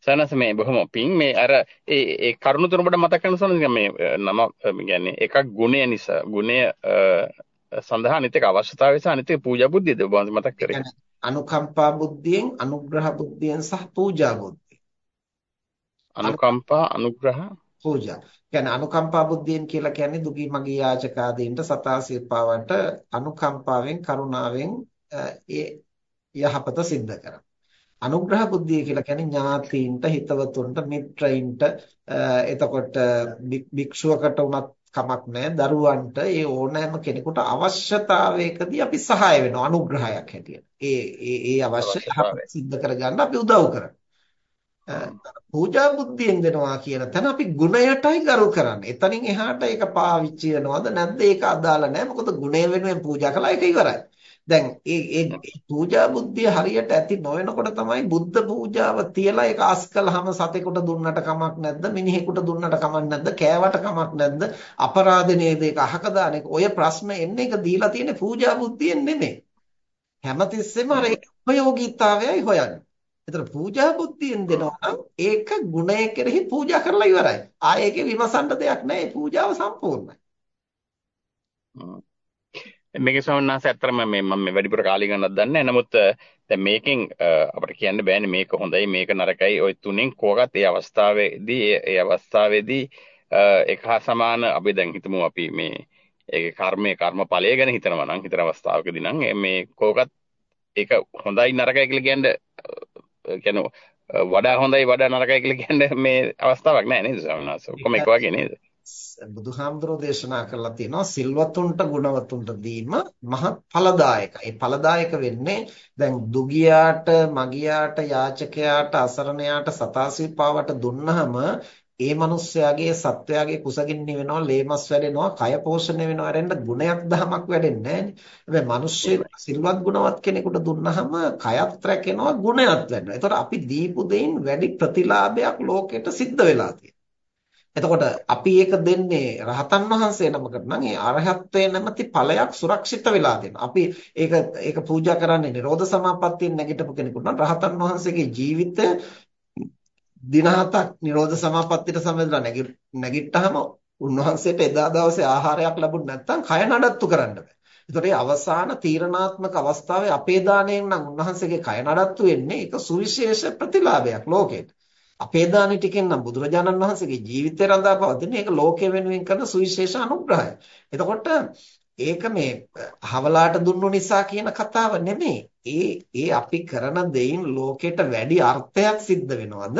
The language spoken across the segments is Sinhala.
සනස මේ බොහොම පිං මේ අර ඒ ඒ කරුණු තුනකට මතක් කරන සනස මේ නම කියන්නේ එකක් ගුණය නිසා ගුණය සඳහා අනිත් එක අවශ්‍යතාවය සහ අනිත් එක පූජා බුද්ධියද ඔබ මතක් කරේ. අනුකම්පා බුද්ධියෙන් අනුග්‍රහ බුද්ධියෙන් සහ පූජා බුද්ධිය. අනුකම්පා අනුග්‍රහ පූජා. කියන්නේ අනුකම්පා බුද්ධියෙන් කියලා කියන්නේ දුගී මගී යාචකාදීන්ට සතා සිල්පාවට අනුකම්පාවෙන් කරුණාවෙන් ඒ යහපත සිද්ධ කරනවා. අනුග්‍රහ බුද්ධිය කියලා කියන්නේ ඥාතීන්ට හිතවතුන්ට මිත්‍රයින්ට එතකොට භික්ෂුවකට උනත් කමක් නැහැ දරුවන්ට ඒ ඕනෑම කෙනෙකුට අවශ්‍යතාවයකදී අපි සහාය වෙනවා අනුග්‍රහයක් හැටියට. ඒ ඒ ඒ අවශ්‍ය සිද්ධ කරගන්න අපි උදව් කරනවා. පූජා බුද්ධියෙන් දෙනවා කියන තැන අපි ගුණයටයි ගරු කරන්නේ. එතනින් එහාට ඒක පාවිච්චි වෙනවද නැද්ද ඒක අදාළ නැහැ. මොකද ගුණය වෙනුවෙන් පූජා කළා ඒක ඉවරයි. දැන් ඒ ඒ පූජා බුද්ධිය හරියට ඇති නොවනකොට තමයි බුද්ධ පූජාව තියලා ඒක අස් කළාම සතෙකුට දුන්නට කමක් නැද්ද? මිනිහෙකුට දුන්නට කමක් නැද්ද? කෑවට කමක් නැද්ද? අපරාධ නේද ඒක අහක දාන එක. ඔය ප්‍රශ්න එන්නේ ඒක දීලා තියෙන පූජා බුද්ධියෙන් නෙමෙයි. හැමතිස්සෙම අර උපයෝගීතාවයයි හොයන්නේ. ඒතර පූජා බුද්ධියෙන් දෙනවා නම් ඒක ගුණය කෙරෙහි පූජා කරලා ඉවරයි. ආයේ ඒකේ විමසන්න දෙයක් නැහැ. පූජාව සම්පූර්ණයි. මේකේ ස්වාමීන් වහන්සේ ඇත්තටම මේ මම මේ වැඩිපුර කාලය ගන්නත් දන්නේ නැහැ. නමුත් දැන් මේකෙන් අපිට කියන්න බෑනේ මේක හොඳයි මේක නරකයි. ওই තුනෙන් කෝකත් ඒ අවස්ථාවේදී ඒ අවස්ථාවේදී එක හා සමාන අපි දැන් හිතමු අපි මේ ඒකේ කර්මයේ කර්මඵලය ගැන හිතනවා නම් හිතන අවස්ථාවකදී නම් මේ කෝකත් ඒක හොඳයි නරකයි කියලා කියන්නේ කියන්නේ වඩා හොඳයි වඩා නරකයි කියලා කියන්නේ මේ අවස්ථාවක් නෑ නේද ස්වාමීන් වහන්සේ? ඔක්කොම එක වගේ නේද? බුදුහාමුදුරෝ දේශනා කරලා තියෙනවා සිල්වතුන්ට ගුණවතුන්ට දීම මහත් ඵලදායකයි. ඒ ඵලදායක වෙන්නේ දැන් දුගියාට, මගියාට, යාචකයාට, අසරණයාට, සතාසිපාවට දුන්නහම ඒ මිනිස්යාගේ සත්වයාගේ කුසගින්න වෙනවා, ලේමස් වැඩෙනවා, කය පෝෂණය වෙනවා රෙන්න ගුණයක් දහමක් වැඩෙන්නේ නැහැ. හැබැයි මිනිස්සු සිල්වත් ගුණවත් කෙනෙකුට දුන්නහම කයත් රැකෙනවා, ගුණයක් වැඩෙනවා. ඒතකොට අපි දීපු දෙයින් වැඩි ප්‍රතිලාභයක් ලෝකෙට සිද්ධ වෙලා තියෙනවා. එතකොට අපි ඒක දෙන්නේ රහතන් වහන්සේ නමකට නම් ඒ අරහත්ත්වයේ නැමැති ඵලයක් සුරක්ෂිත වෙලා දෙනවා. අපි ඒක ඒක පූජා කරන්නේ නිරෝධ සමාපත්තියෙන් නැගිටපු කෙනෙකුට නම් රහතන් වහන්සේගේ ජීවිතය දින හතක් නිරෝධ සමාපත්තියට සම්බන්ධලා නැගිට්ටාම උන්වහන්සේට එදා දවසේ ආහාරයක් ලැබුණ නැත්නම් කය නඩත්තු කරන්න බෑ. ඒතකොට අවසාන තීරණාත්මක අවස්ථාවේ අපේ දාණයෙන් නම් උන්වහන්සේගේ කය නඩත්තු වෙන්නේ ඒක සුවිශේෂ ප්‍රතිලාභයක් ලෝකෙට. අපේ දාන ටිකෙන් නම් බුදුරජාණන් වහන්සේගේ ජීවිතය රඳා පවතින ඒක ලෝකෙ වෙනුවෙන් කරන සුවිශේෂ අනුග්‍රහය. එතකොට ඒක මේ හවලාට දුන්නු නිසා කියන කතාව නෙමෙයි. ඒ ඒ අපි කරන දෙයින් ලෝකෙට වැඩි අර්ථයක් සිද්ධ වෙනවද?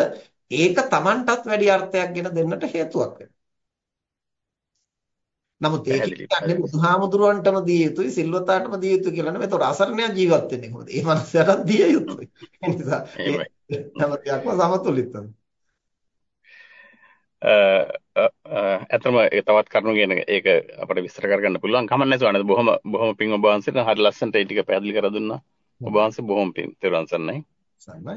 ඒක Tamanටත් වැඩි අර්ථයක් ගෙන දෙන්නට හේතුවක් වෙනවා. නමුත් ඒක කියන්නේ බුදුහාමුදුරුවන්ටම දිය යුතුයි සිල්වතාටම දිය යුතුයි කියලා නෙමෙයි. ඒතකොට අසරණයා ජීවත් වෙන්නේ කොහොමද? ඒ මනුස්සයාට දිය යුතුයි. ඒ නිසා හැම දෙයක්ම සමතුලිතව. අතම තවත් කරුණු කියන ඒක අපිට විස්තර කරගන්න පුළුවන් කමක් නැතුව අනද බොහොම බොහොම පිං ඔබ වහන්සේට හරි ලස්සනට ඒ ටික පැහැදිලි කර දුන්නා. ඔබ වහන්සේ බොහොම පිං. ත්වන් සන්නයි. සන්නයි.